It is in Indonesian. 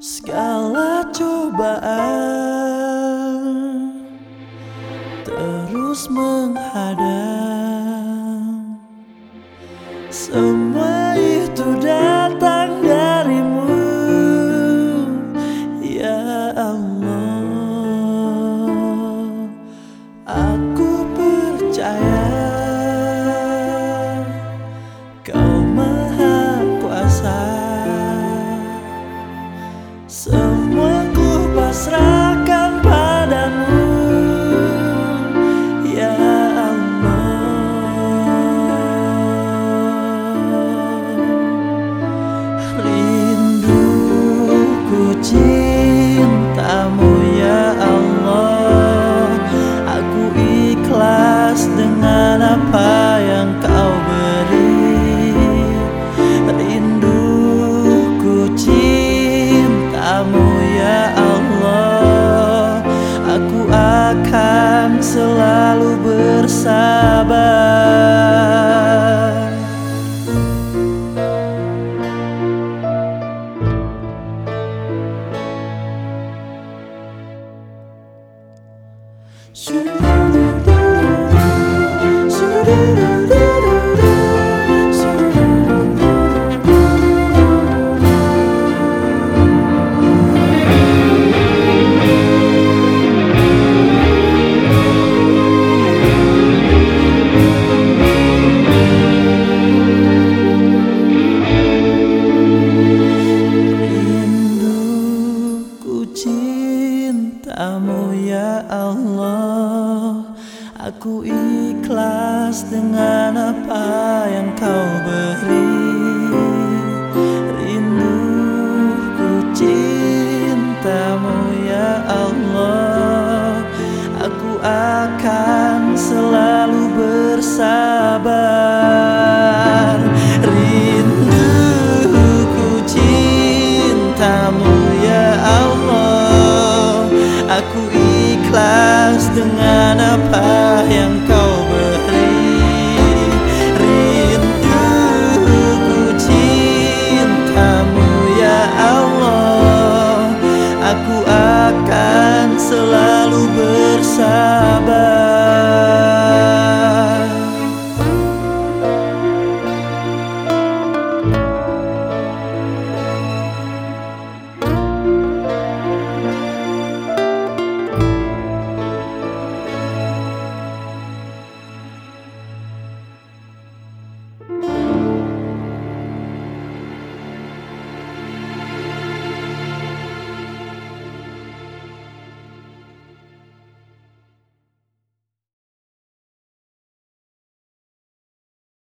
Segala cobaan terus menghadang semua. Semua ku pasrahkan padamu. Ya Allah. Rinduku selalu bersabar. Shoo-doo-doo, Aku ikhlas dengan apa yang kau beri. Rindu ku cintamu ya Allah. Aku akan selalu bersabar. Rinduku ya Allah. Aku ikhlas dengan apa